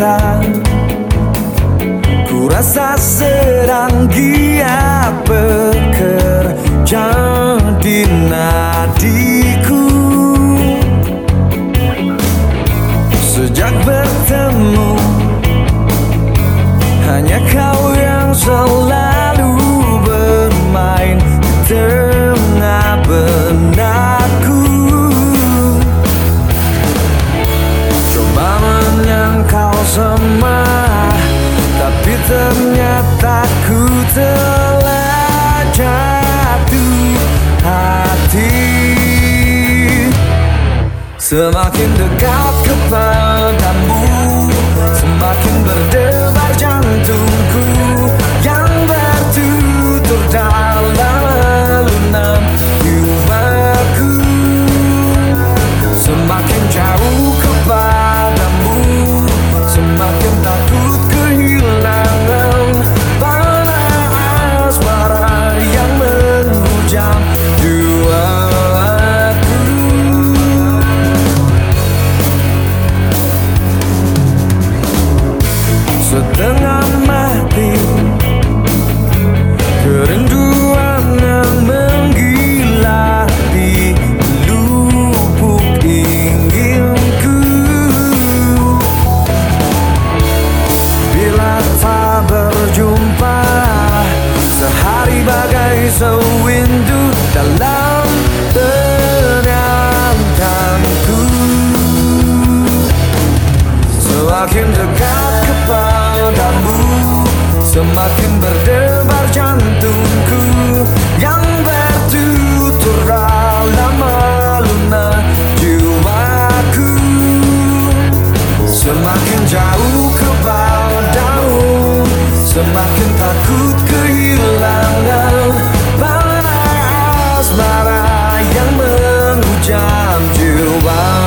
mata Ku rasa sedang giat bekerja di nadiku. Sejak bertemu Hanya kau yang selalu Semakin dekat kepadamu Semakin berdebar jantungku Kerinduan yang menggila di lubuk inginku Bila tak berjumpa Sehari bagai sewindu dalam terangkanku Semakin dekat Semakin berdebar jantungku Yang bertutur dalam luna jiwaku. Semakin jauh ke daun, Semakin takut kehilangan Bara asmara yang menghujam jiwa